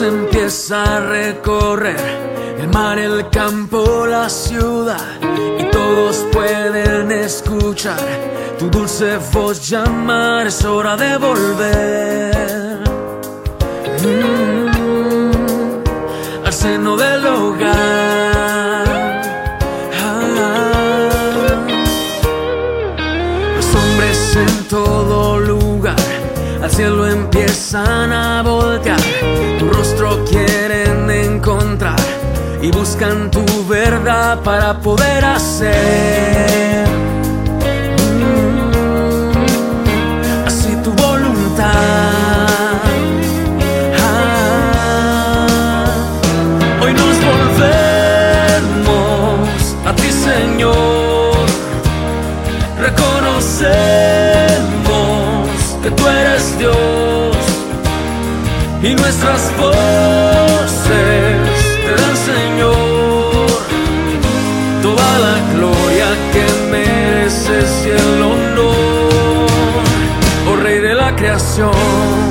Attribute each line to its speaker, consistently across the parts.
Speaker 1: empieza a recorrer el mar, el campo, la ciudad y todos pueden escuchar tu dulce voz llamar, es hora de volver Mm, al seno del hogar. Ah. Los hombres en todo lugar al cielo empiezan a voltear, tu rostro quieren encontrar y buscan tu verdad para poder hacer tú eres Dios y nuestras voces te dan, Señor, toda la gloria que mereces y el honor, oh Rey de la creación.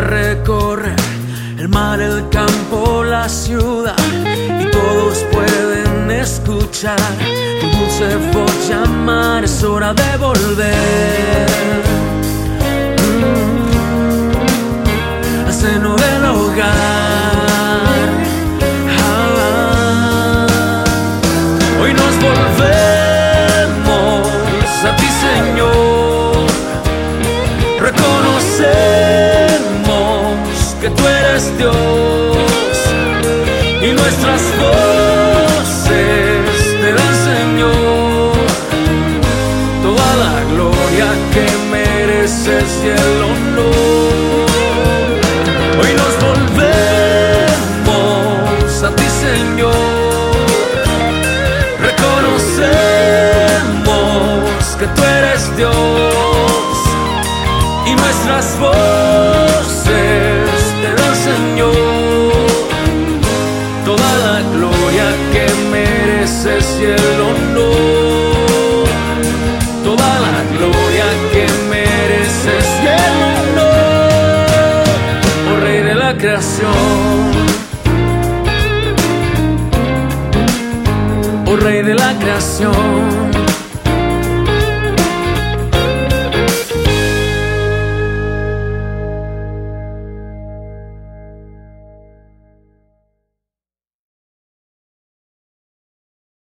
Speaker 1: Recorrer el mar, el campo, la ciudad y todos pueden escuchar tu dulce voz llamar. Es hora de volver Dios y nuestras voces te dan, Señor, toda la gloria que mereces y el honor. Hoy nos volvemos a ti, Señor. Reconocemos que tú eres Dios y nuestras voces y el honor, toda la gloria que mereces y el honor, oh Rey de la creación. oh Rey de la creación.